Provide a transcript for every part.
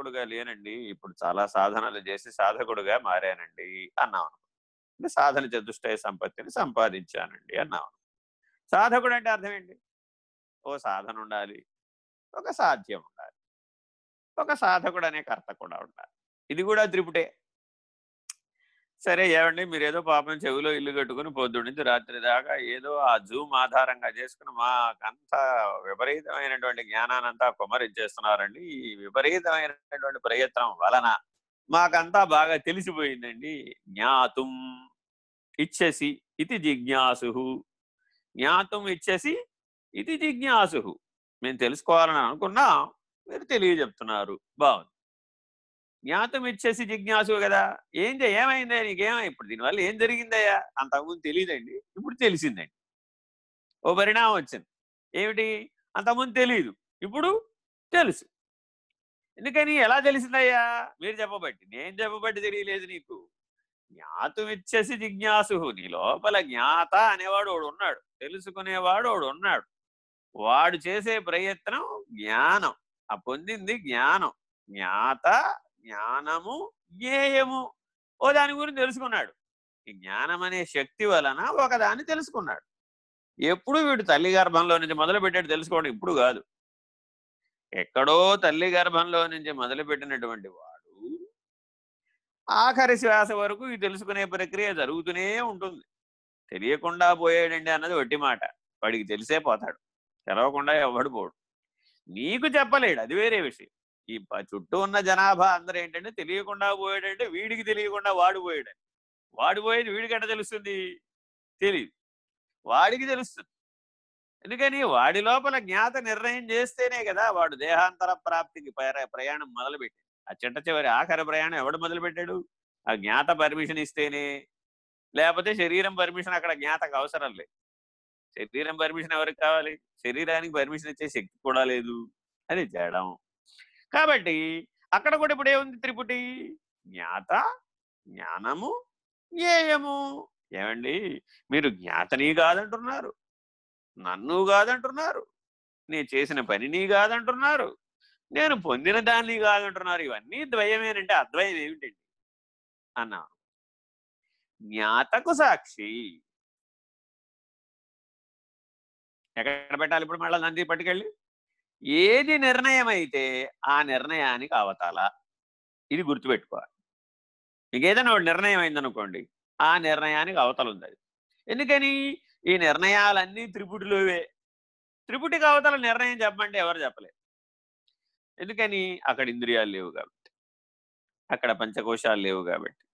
సాధకుడుగా లేనండి. ఇప్పుడు చాలా సాధనలు చేసి సాధకుడుగా మారానండి అన్నాం అంటే సాధన చతుష్టయ సంపత్తిని సంపాదించానండి అన్నాం సాధకుడు అంటే అర్థం ఏంటి? ఓ సాధన ఉండాలి. ఒక సాధ్యం ఉండాలి. ఒక సాధకుడు అనే కర్త కూడా ఉండాలి. ఇది కూడా త్రిపుటే. సరే ఏమండి మీరు ఏదో పాపం చెవిలో ఇల్లు కట్టుకుని పొద్దు నుంచి రాత్రి దాకా ఏదో ఆ జూమ్ ఆధారంగా చేసుకుని మాకంత విపరీతమైనటువంటి జ్ఞానానంతా కుమరించేస్తున్నారండి ఈ విపరీతమైనటువంటి ప్రయత్నం వలన మాకంతా బాగా తెలిసిపోయిందండి. జ్ఞాతుం ఇచ్చేసి ఇది జిజ్ఞాసు జ్ఞాతం ఇచ్చేసి ఇది జిజ్ఞాసు మేము తెలుసుకోవాలని అనుకున్నా మీరు తెలియజెప్తున్నారు. బాగుంది జ్ఞాతం ఇచ్చేసి జిజ్ఞాసు కదా. ఏం ఏమైందా? నీకేమై ఇప్పుడు దీనివల్ల ఏం జరిగిందయ్యా? అంతకుముందు తెలియదండి ఇప్పుడు తెలిసిందండి. ఓ పరిణామం వచ్చింది. ఏమిటి? అంతకుముందు తెలియదు ఇప్పుడు తెలుసు. ఎందుకని? ఎలా తెలిసిందయ్యా? మీరు చెప్పబట్టి. నేను చెప్పబట్టి తెలియలేదు నీకు. జ్ఞాతుమిచ్చేసి జిజ్ఞాసు నీ లోపల జ్ఞాత అనేవాడు వాడు ఉన్నాడు. తెలుసుకునేవాడు వాడు ఉన్నాడు. వాడు చేసే ప్రయత్నం జ్ఞానం. ఆ పొందింది జ్ఞానం. జ్ఞాత జ్ఞానము జ్ఞేయము. ఓ దాని గురించి తెలుసుకున్నాడు. ఈ జ్ఞానం అనే శక్తి వలన ఒకదాన్ని తెలుసుకున్నాడు. ఎప్పుడు వీడు తల్లి గర్భంలో నుంచి మొదలు పెట్టాడు తెలుసుకోవడం ఇప్పుడు కాదు. ఎక్కడో తల్లి గర్భంలో నుంచి మొదలుపెట్టినటువంటి వాడు ఆఖరి శ్వాస వరకు ఇది తెలుసుకునే ప్రక్రియ జరుగుతూనే ఉంటుంది. తెలియకుండా పోయాడండి అన్నది ఒట్టి మాట. వాడికి తెలిసే పోతాడు. తెలవకుండా ఎవడు పోడు. నీకు చెప్పలేడు అది వేరే విషయం. ఈ చుట్టూ ఉన్న జనాభా అందరూ ఏంటంటే తెలియకుండా పోయాడంటే వీడికి తెలియకుండా వాడు పోయాడని వాడు పోయేది వీడికి తెలుస్తుంది. తెలియదు వాడికి తెలుస్తుంది. ఎందుకని? వాడి లోపల జ్ఞాత నిర్ణయం చేస్తేనే కదా వాడు దేహాంతర ప్రాప్తికి ప్రయాణం మొదలుపెట్టాడు. ఆ చిట్ట చివరి ఆఖరి ప్రయాణం ఎవడు మొదలుపెట్టాడు? ఆ జ్ఞాత పర్మిషన్ ఇస్తేనే. లేకపోతే శరీరం పర్మిషన్ అక్కడ జ్ఞాతకు అవసరం లేదు. శరీరం పర్మిషన్ ఎవరికి కావాలి? శరీరానికి పర్మిషన్ ఇచ్చే శక్తి కూడా లేదు. అది చేయడం కాబట్టి అక్కడ కూడా ఇప్పుడు ఏముంది త్రిపుటి? జ్ఞాత జ్ఞానము జ్ఞేయము. ఏమండి? మీరు జ్ఞాతని కాదంటున్నారు. నన్ను కాదంటున్నారు. నేను చేసిన పనిని కాదంటున్నారు. నేను పొందిన దాన్ని కాదంటున్నారు. ఇవన్నీ ద్వయమేనంటే అద్వయం ఏమిటండి? అన్నా జ్ఞాతకు సాక్షి. ఎక్కడ పెట్టాలి ఇప్పుడు మళ్ళీ నంది పట్టుకెళ్ళి? ఏది నిర్ణయం అయితే ఆ నిర్ణయానికి అవతాల. ఇది గుర్తుపెట్టుకోవాలి. మీకు ఏదైనా ఒక నిర్ణయం అయిందనుకోండి ఆ నిర్ణయానికి అవతల ఉంది అది ఎందుకని? ఈ నిర్ణయాలన్నీ త్రిపుటిలోవే. త్రిపుటికి అవతల నిర్ణయం చెప్పమంటే ఎవరు చెప్పలేరు. ఎందుకని? అక్కడ ఇంద్రియాలు లేవు కాబట్టి. అక్కడ పంచకోశాలు లేవు కాబట్టి.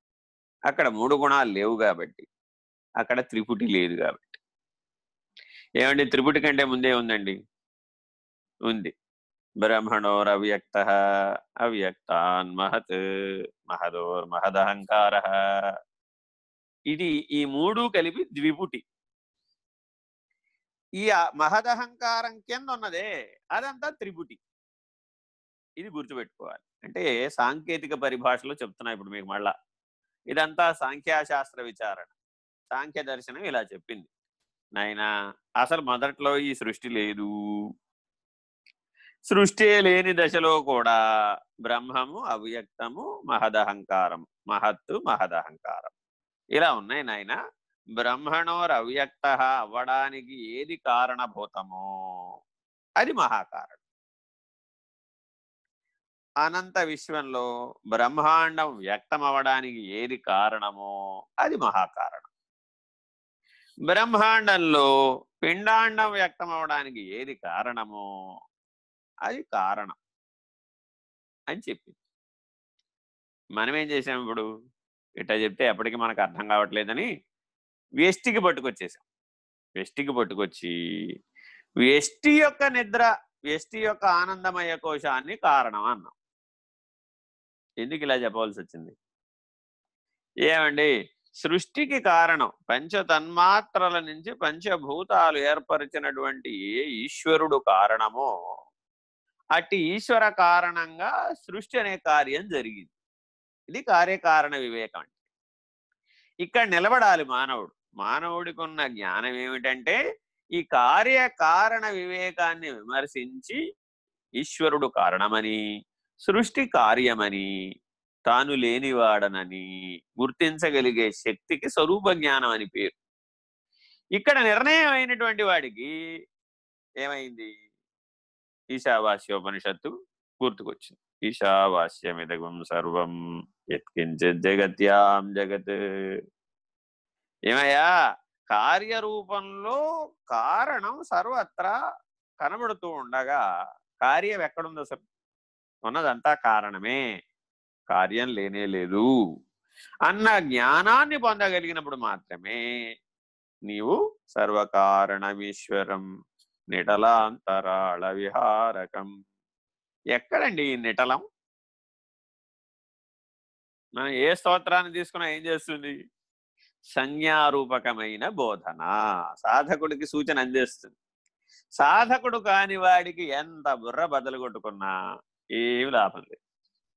అక్కడ మూడు గుణాలు లేవు కాబట్టి. అక్కడ త్రిపుటి లేదు కాబట్టి. ఏమండి? త్రిపుటి కంటే ముందే ఉందండి. ఉంది. బ్రహ్మణోరవ్యక్త అవ్యక్తాన్ మహత్ మహదోర్ మహదహంకార. ఇది ఈ మూడు కలిపి ద్విపుటి. ఈ మహదహంకారం కింద ఉన్నదే అదంతా త్రిపుటి. ఇది గుర్తుపెట్టుకోవాలి. అంటే సాంకేతిక పరిభాషలో చెప్తున్నా ఇప్పుడు మీకు మళ్ళా. ఇదంతా సాంఖ్యాశాస్త్ర విచారణ. సాంఖ్య దర్శనం ఇలా చెప్పింది. నాయన అసలు మొదట్లో ఈ సృష్టి లేదు. సృష్టి లేని దశలో కూడా బ్రహ్మము అవ్యక్తము మహదహంకారం మహత్తు మహదహంకారం. ఇలా ఉన్నాయి నాయన. బ్రహ్మణోర్ అవ్యక్త అవ్వడానికి ఏది కారణభూతమో అది మహాకారణం. అనంత విశ్వంలో బ్రహ్మాండం వ్యక్తం అవ్వడానికి ఏది కారణమో అది మహాకారణం. బ్రహ్మాండంలో పిండాండం వ్యక్తం అవ్వడానికి ఏది కారణమో అది కారణం అని చెప్పింది. మనం ఏం చేసాం ఇప్పుడు? ఇట్లా చెప్తే ఎప్పటికీ మనకు అర్థం కావట్లేదని వేష్టికి పట్టుకొచ్చేసాం. వేష్టికి పట్టుకొచ్చి వేష్టి యొక్క నిద్ర వేష్టి యొక్క ఆనందమయ కోశాన్ని కారణం అన్నాం. ఎందుకు ఇలా చెప్పవలసి వచ్చింది? ఏమండి? సృష్టికి కారణం పంచ తన్మాత్రల నుంచి పంచభూతాలు ఏర్పరిచినటువంటి ఏ ఈశ్వరుడు కారణమో అట్టి ఈశ్వర కారణంగా సృష్టి అనే కార్యం జరిగింది. ఇది కార్యకారణ వివేకం అంటే. ఇక్కడ నిలబడాలి మానవుడు. మానవుడికి ఉన్న జ్ఞానం ఏమిటంటే ఈ కార్యకారణ వివేకాన్ని విమర్శించి ఈశ్వరుడు కారణమని సృష్టి కార్యమని తాను లేనివాడనని గుర్తించగలిగే శక్తికి స్వరూప జ్ఞానం అని పేరు. ఇక్కడ నిర్ణయం అయినటువంటి వాడికి ఏమైంది? ఈశావాస్యోపనిషత్తు గుర్తుకొచ్చింది. ఈశావాస్యమిదగం సర్వం ఎత్కించిత్ జగత్యాం జగత్. ఏమయ్యా? కార్యరూపంలో కారణం సర్వత్రా కనబడుతూ ఉండగా కార్యం ఎక్కడుంది అసలు? ఉన్నదంతా కారణమే. కార్యం లేనే లేదు. అన్న జ్ఞానాన్ని పొందగలిగినప్పుడు మాత్రమే నీవు సర్వకారణమీశ్వరం. నిటలాంతరాళ విహారకం ఎక్కడండి ఈ నిటలం? మనం ఏ స్తోత్రాన్ని తీసుకున్నా ఏం చేస్తుంది? సంజ్ఞారూపకమైన బోధన. సాధకుడికి సూచన అందిస్తుంది. సాధకుడు కాని వాడికి ఎంత బుర్ర బదలు కొట్టుకున్నా ఏమి లాభం లేదు.